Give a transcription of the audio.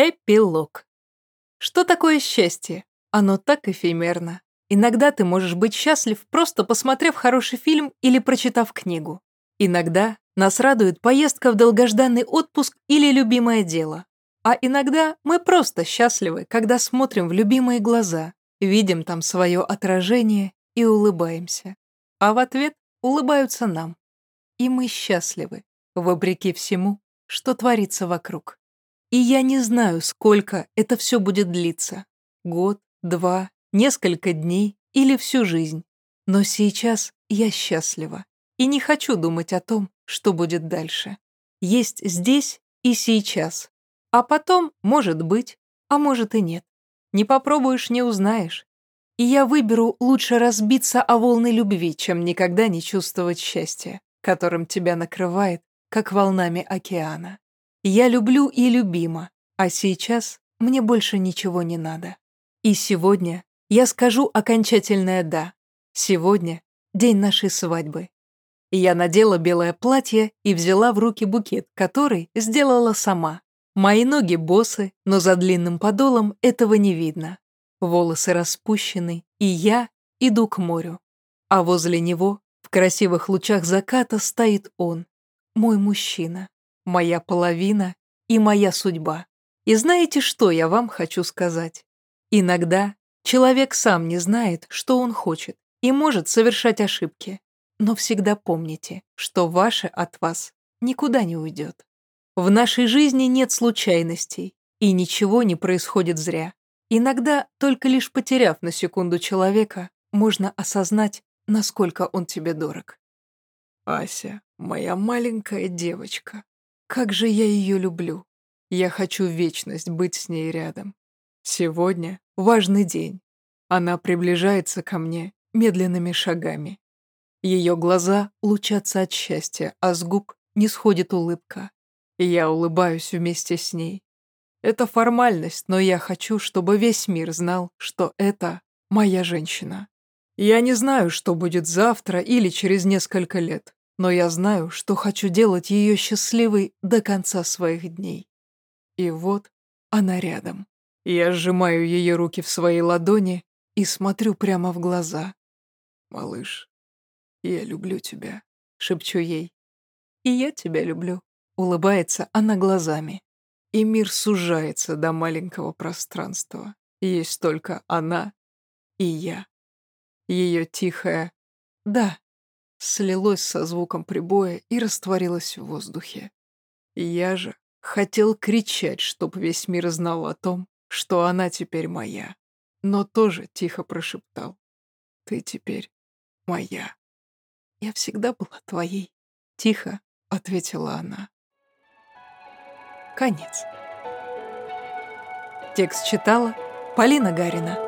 Эпилог. Что такое счастье? Оно так эфемерно. Иногда ты можешь быть счастлив, просто посмотрев хороший фильм или прочитав книгу. Иногда нас радует поездка в долгожданный отпуск или любимое дело. А иногда мы просто счастливы, когда смотрим в любимые глаза, видим там свое отражение и улыбаемся. А в ответ улыбаются нам. И мы счастливы, вопреки всему, что творится вокруг. И я не знаю, сколько это все будет длиться. Год, два, несколько дней или всю жизнь. Но сейчас я счастлива и не хочу думать о том, что будет дальше. Есть здесь и сейчас. А потом, может быть, а может и нет. Не попробуешь, не узнаешь. И я выберу лучше разбиться о волны любви, чем никогда не чувствовать счастья, которым тебя накрывает, как волнами океана. Я люблю и любима, а сейчас мне больше ничего не надо. И сегодня я скажу окончательное «да». Сегодня день нашей свадьбы. Я надела белое платье и взяла в руки букет, который сделала сама. Мои ноги босы, но за длинным подолом этого не видно. Волосы распущены, и я иду к морю. А возле него, в красивых лучах заката, стоит он, мой мужчина моя половина и моя судьба. И знаете, что я вам хочу сказать? Иногда человек сам не знает, что он хочет, и может совершать ошибки. Но всегда помните, что ваше от вас никуда не уйдет. В нашей жизни нет случайностей, и ничего не происходит зря. Иногда, только лишь потеряв на секунду человека, можно осознать, насколько он тебе дорог. Ася, моя маленькая девочка, как же я ее люблю. Я хочу вечность быть с ней рядом. Сегодня важный день. Она приближается ко мне медленными шагами. Ее глаза лучатся от счастья, а с губ не сходит улыбка. Я улыбаюсь вместе с ней. Это формальность, но я хочу, чтобы весь мир знал, что это моя женщина. Я не знаю, что будет завтра или через несколько лет но я знаю, что хочу делать ее счастливой до конца своих дней. И вот она рядом. Я сжимаю ее руки в своей ладони и смотрю прямо в глаза. «Малыш, я люблю тебя», — шепчу ей. «И я тебя люблю», — улыбается она глазами. И мир сужается до маленького пространства. Есть только она и я. Ее тихое «да» слилось со звуком прибоя и растворилось в воздухе. Я же хотел кричать, чтоб весь мир знал о том, что она теперь моя, но тоже тихо прошептал. «Ты теперь моя». «Я всегда была твоей», — тихо ответила она. Конец. Текст читала Полина Гарина.